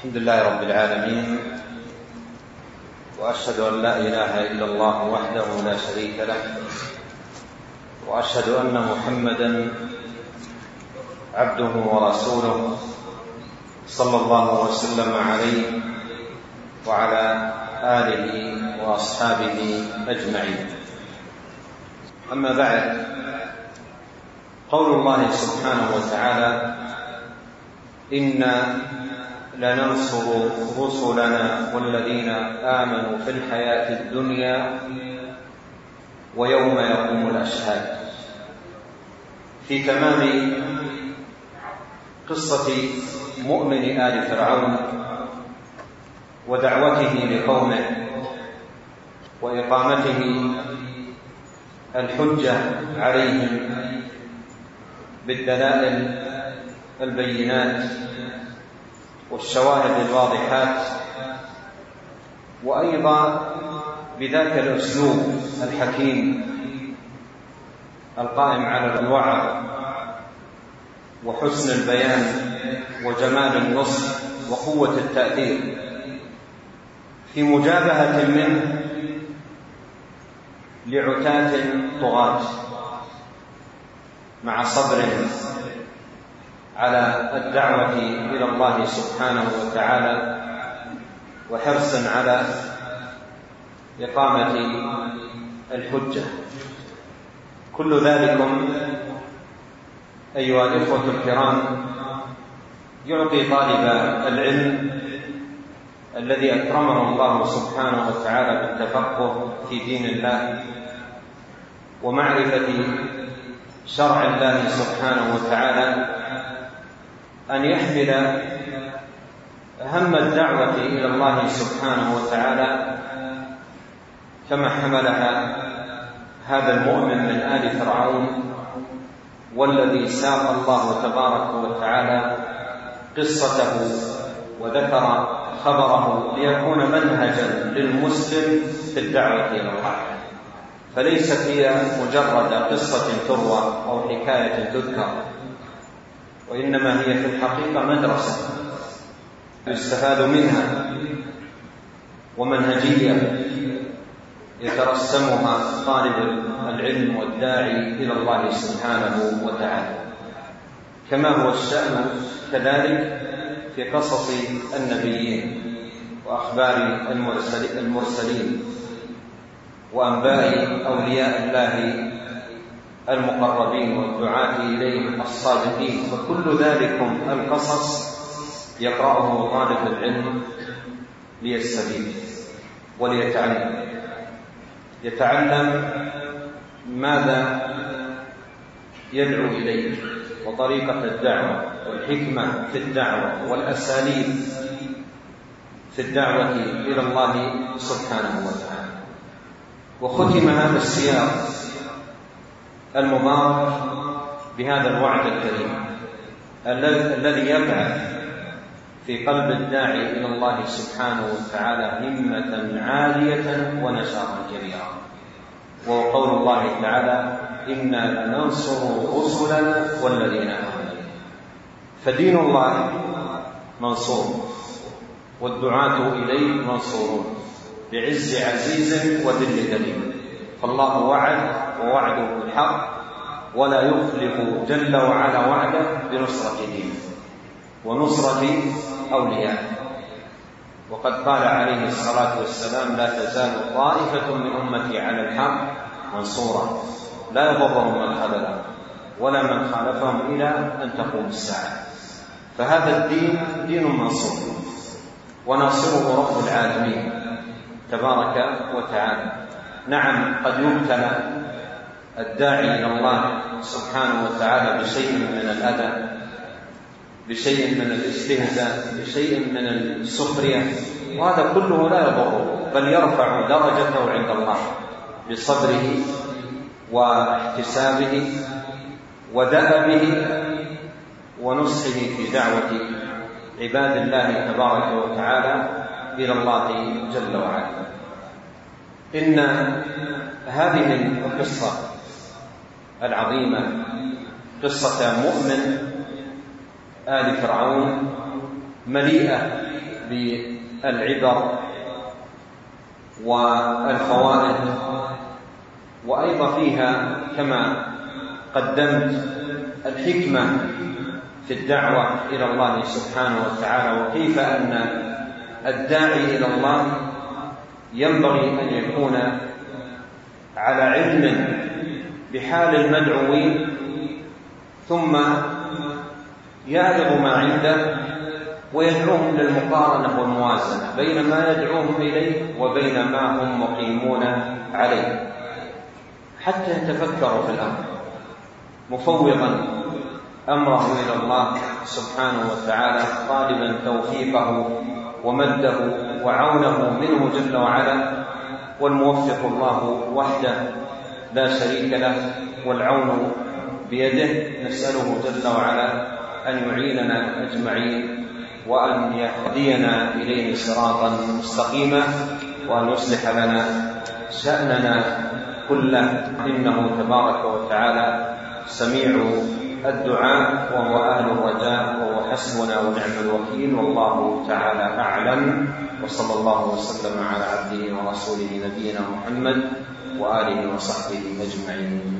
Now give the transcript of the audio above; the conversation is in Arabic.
الحمد لله رب العالمين وأشهد أن لا إله إلا الله وحده لا شريك له وأشهد أن محمدا عبده ورسوله صلى الله وسلم عليه وعلى آله وأصحابه أجمعين. أما بعد قول الله سبحانه وتعالى أنا لننصر رسلنا والذين آمنوا في الحياة الدنيا ويوم يقوم الأشهاد. في تمام قصة مؤمن آل فرعون ودعوته لقومه وإقامته الحجة عليهم بالدلائل البينات والشواهد الواضحات وأيضا بذاك الأسلوب الحكيم القائم على الوعظ وحسن البيان وجمال النص وقوة التأثير. في مجابهة منه لعتاه طغاة مع صبر على الدعوة إلى الله سبحانه وتعالى وحرص على إقامة الحجة. كل ذلكم أيها الإخوة الكرام يعطي طالب العلم الذي أكرمه الله سبحانه وتعالى بالتفقه في دين الله ومعرفة شرع الله سبحانه وتعالى أن يحمل هم الدعوة إلى الله سبحانه وتعالى كما حملها هذا المؤمن من آل فرعون والذي ساق الله تبارك وتعالى قصته وذكر خبره ليكون منهجا للمسلم في الدعوة إلى الله. فليست هي مجرد قصة تروى أو حكاية تذكر. وإنما هي في الحقيقة مدرسة يستفاد منها ومنهجية يترسمها طالب العلم والداعي إلى الله سبحانه وتعالى. كما هو الشأن كذلك في قصص النبيين وأخبار المرسلين وأنباء أولياء الله المقربين والدعاة إليهم الصادقين فكل ذلكم القصص يقرأه طالب العلم ليستفيد وليتعلم. يتعلم ماذا يدعو إليه وطريقة الدعوة والحكمة في الدعوة والأساليب في الدعوة إلى الله سبحانه وتعالى. وختم هذا السياق المبارك بهذا الوعد الكريم الذي يبعث في قلب الداعي إلى الله سبحانه وتعالى همة عالية ونشاطا كبيرا. وهو قول الله تعالى إنا لننصر رسلنا والذين آمنوا. فدين الله منصور والدعاة إليه منصورون بعز عزيز وذل ذليل فالله وعد ووعده الحق ولا يخلف جل وعلا وعده بنصرة دينه ونصرة أوليائه وقد قال عليه الصلاة والسلام لا تزال طائفة من أمتي على الحق منصورة. لا يضرهم من خذلهم ولا من خالفهم إلى أن تقوم الساعة. فهذا الدين دين منصور. وناصره رب العالمين تبارك وتعالى. نعم قد يبتلى الداعي إلى الله سبحانه وتعالى بشيء من الأذى بشيء من الاستهزاء بشيء من السخرية. وهذا كله لا يضره بل يرفع درجته عند الله بصبره واحتسابه ودأبه ونصحه في دعوة عباد الله تبارك وتعالى إلى الله جل وعلا. إن هذه القصة العظيمة قصة مؤمن آل فرعون مليئة بالعبر والفوائد وأيضا فيها كما قدمت الحكمة في الدعوة إلى الله سبحانه وتعالى وكيف أن الداعي إلى الله ينبغي أن يكون على علم بحال المدعوين ثم يعرض ما عنده ويدعوهم للمقارنة والموازنة بين ما يدعوهم إليه وبين ما هم مقيمون عليه. حتى يتفكروا في الأمر. مفوضا أمره إلى الله سبحانه وتعالى طالبا توفيقه ومده وعونه منه جل وعلا والموفق الله وحده. لا شريك له والعون بيده نسأله جل وعلا أن يعيننا أجمعين وأن يهدينا إليه صراطا مستقيما وأن يصلح لنا شأننا كله. إنه تبارك وتعالى سميع الدعاء وهو أهل الرجاء وهو حسبنا ونعم الوكيل. والله تعالى أعلم وصلى الله وسلم على عبده ورسوله نبينا محمد وآله وصحبه أجمعين.